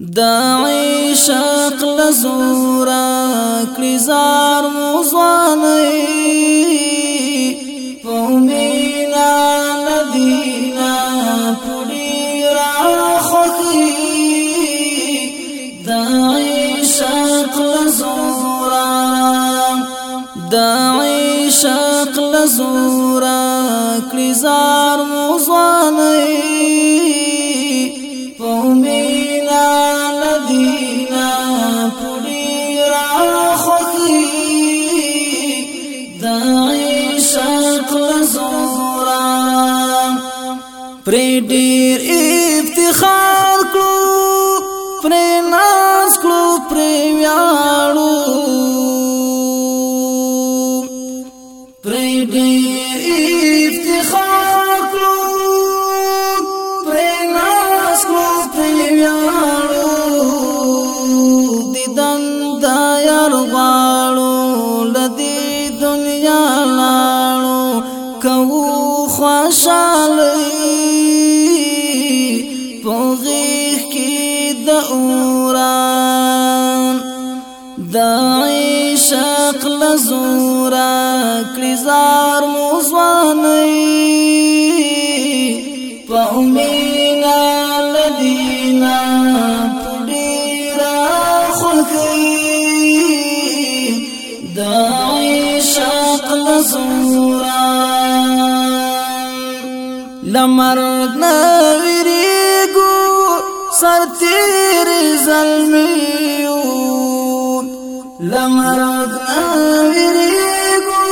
داعی شکل زورا کلیزار موزوانی پومینا ندینا پوڑی را خوکی داعی شکل زورا داعی شکل زورا کلیزار موزوانی پری ډیر افتخار کړو پری ناز کړو پری ویاړو پری ډیر شکل زورا کلیزار موزوانی پا امینا لدینا پڑیرا خلقی داعی شکل زورا لمرد نویریگو سر تیری ظلمیو لمرد نویریگو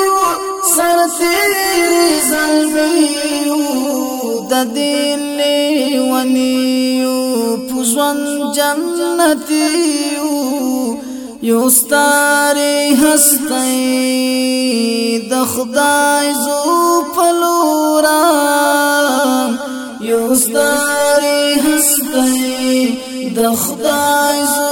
سر تیری ظلمیو دا دل ونیو پوزون جنتیو یو ستاری هستی د خدای زو پلورا یو ستاری هستی د خدای زو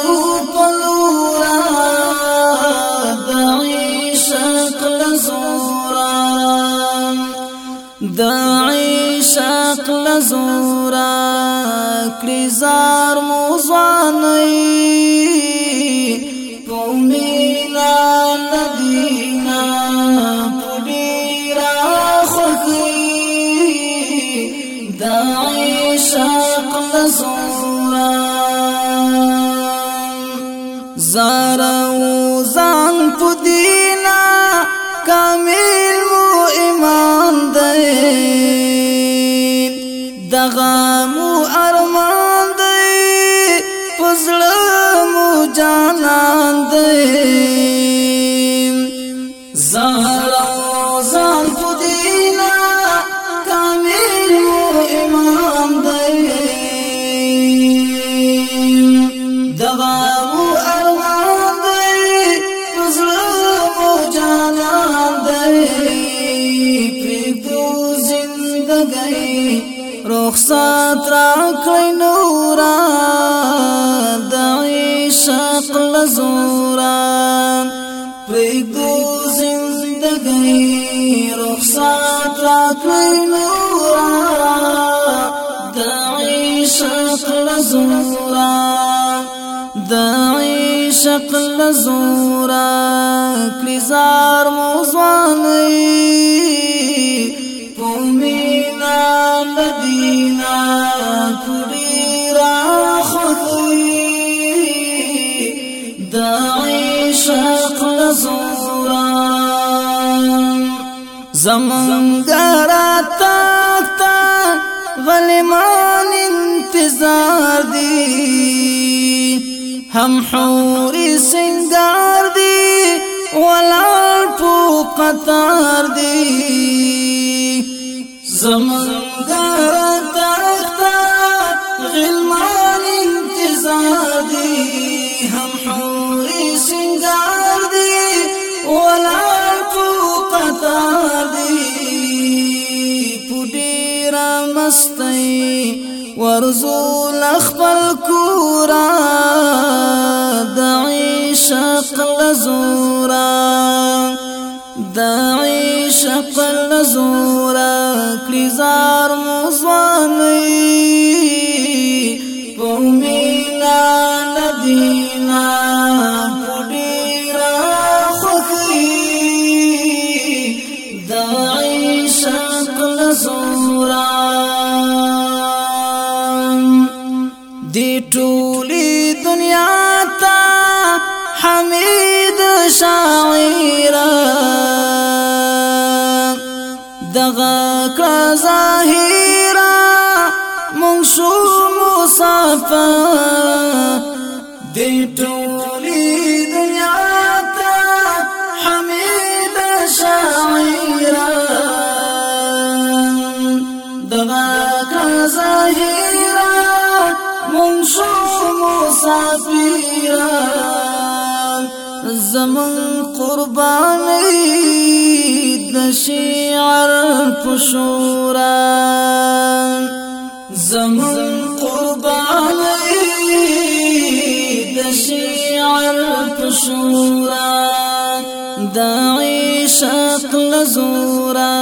داعی شکل زورا کلیزار موزوانی پومینا ندینا پولیرا خوکی داعی شکل زورا زارو زان پدینا کامل مو ایمان دغامو ارمان دے پزړمو جانان جانا زندگی رخصت را کړی نورا د عشق لزورا پرېږدو زندګۍ رخصت را کړی نورا۔ د عشق لزورا د عشق لزورا کلیزار موزواني زمنگارا تا غلمان انتظار دی۔ ہم حوری سنگار دی، ولال پو قطار دی۔ زمنگارا تاکتا ورزو لخبل کورا دعی شقل زورا دعی شقل زورا کلیزار مزوانی پومینا لدینا پډیرا خوخي د عشق لزورا. دغه کا ظاهر مونږ شو مسافر. دی ټولي دنیا ته حمید شاعر دغه کا ظاهر مونږ شو مسافر. زمن قربانی د پشورا زمن قربان د شعر پشورا د عشق لزورا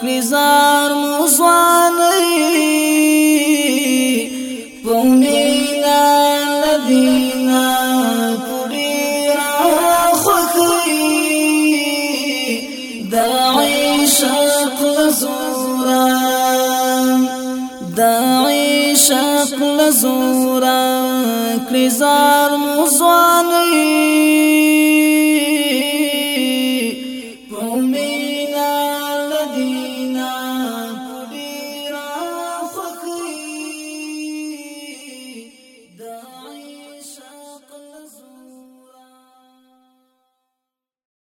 کلیزار مزوانی شکل لزورا کلیزار مزوانی